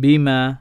بما